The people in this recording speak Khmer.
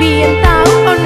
មានតៅអូន